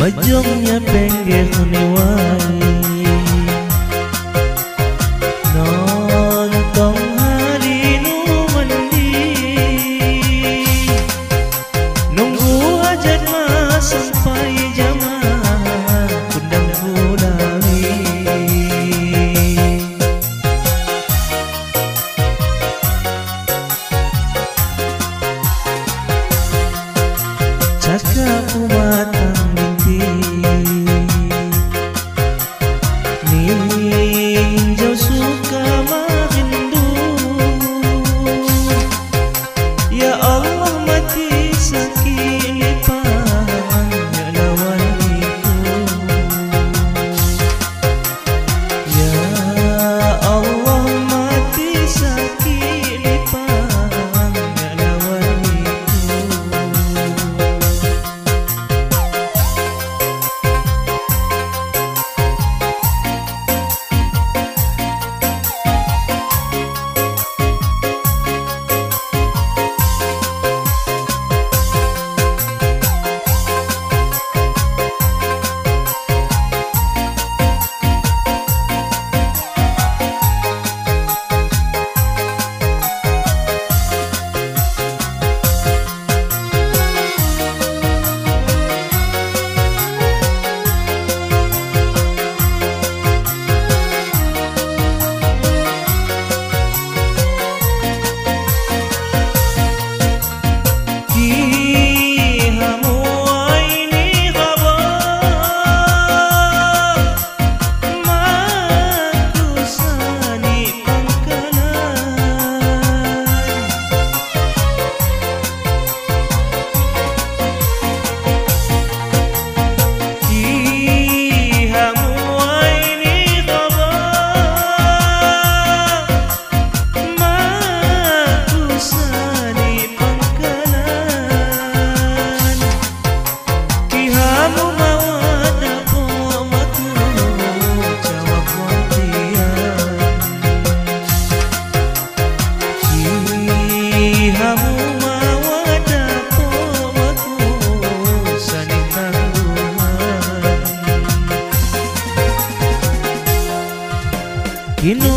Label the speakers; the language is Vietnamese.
Speaker 1: majongnya pengge khunwai nontong hari nu mandi nunggu hajat mas sampai ¿Quién